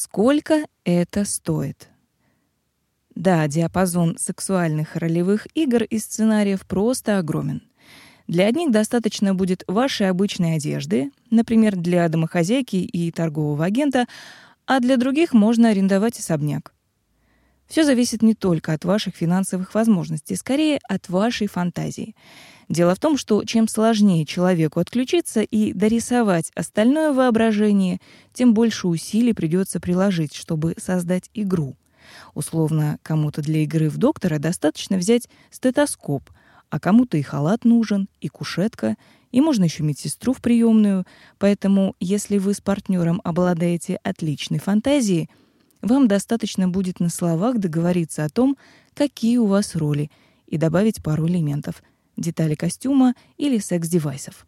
Сколько это стоит? Да, диапазон сексуальных ролевых игр и сценариев просто огромен. Для одних достаточно будет вашей обычной одежды, например, для домохозяйки и торгового агента, а для других можно арендовать особняк. Все зависит не только от ваших финансовых возможностей, скорее от вашей фантазии. Дело в том, что чем сложнее человеку отключиться и дорисовать остальное воображение, тем больше усилий придется приложить, чтобы создать игру — Условно, кому-то для игры в доктора достаточно взять стетоскоп, а кому-то и халат нужен, и кушетка, и можно еще медсестру в приемную. Поэтому, если вы с партнером обладаете отличной фантазией, вам достаточно будет на словах договориться о том, какие у вас роли, и добавить пару элементов — детали костюма или секс-девайсов.